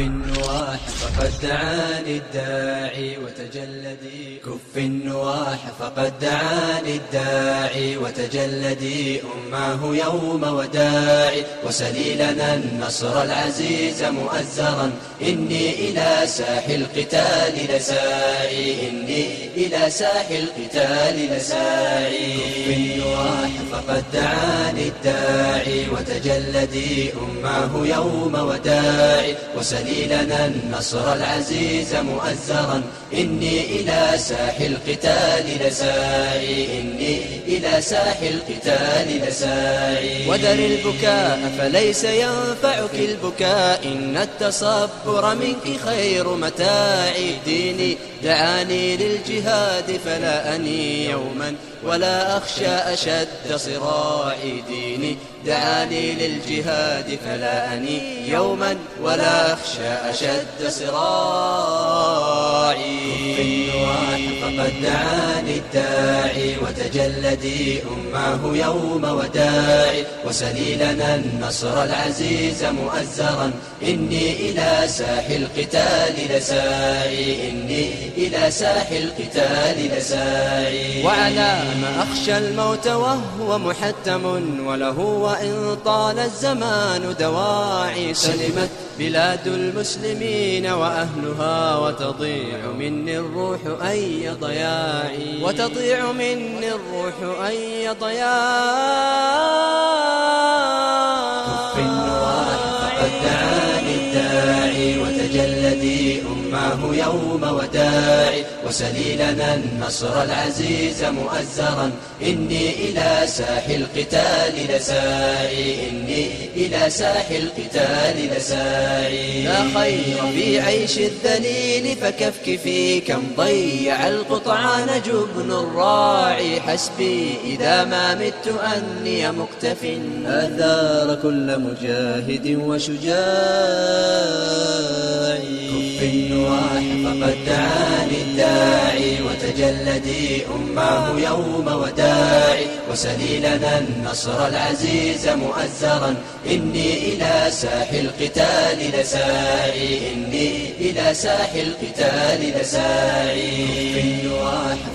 fin النواح فقد دعاني الداعي وتجلدي كف النواح فقد دعاني الداعي وتجلدي أماه يوم وداعي. وسلي لنا النصر العزيز مؤزرا إني إلى ساح القتال لساعي. إني إلى ساح القتال لساعي. كف النواح فقد دعاني الداعي وتجلدي أماه يوم وداعي. وسلي لنا النصر العزيز مؤزرا إني إلى ساح القتال لساعي. إني إلى ساح القتال لساعي. ودر البكاء فليس ينفعك البكاء. إن التصبر منك خير متاعي ديني دعاني للجهاد فلا أني يوما ولا أخشى أشد صراعي ديني دعاني للجهاد فلا أني يوما ولا أخشى أشد صراعي. فقد دعاني الداعي وتجلدي أماه يوم وداعي وسلي لنا النصر العزيز مؤزرا. إني إلى ساح القتال لساعي. إني إلى ساح القتال لساعي. وعلى ما أخشى الموت وهو محتم وله وإن طال الزمان دواعي. سلمت بلاد المسلمين وأهلها وتضيع مني الروح أي ضياع. وتضيع مني الروح أي ضياع. كف النواح فقد وتجلدي أماه يوم وداعي وسلي لنا النصر العزيز مؤزرا. إني إلى ساح القتال لساعي. إني إلى ساح القتال لساعي. لا خير في عيش الذليل فكفكفي كم ضيع القطعان جبن الراعي. حسبي إذا ما مت أني مكتف. آثار كل مجاهد وشجاع. كف النواح فقد دعاني. الداعي وتجلدي أماه يوم وداعي وسلي لنا النصر العزيز مؤزرا إني إلى ساح القتال لساعي. إني إلى ساح القتال لساعي.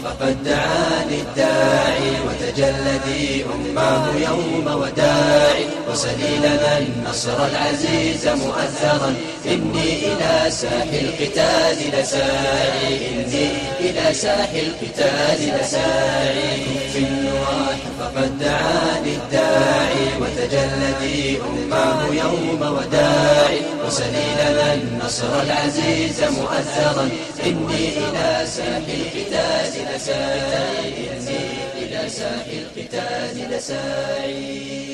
فقد دعاني الداعي وتجلدي أماه يوم وداعي وسلي لنا النصر العزيز مؤزرا إني إلى ساح القتال لساعي. إني إلى ساح القتال لساعي. في النواح فقد دعاني الداعي وتجلدي أماه يوم وداعي. وسلي لنا النصر العزيز مؤزرا إني إلى ساح القتال لساعي. إني إلى ساح القتال لساعي.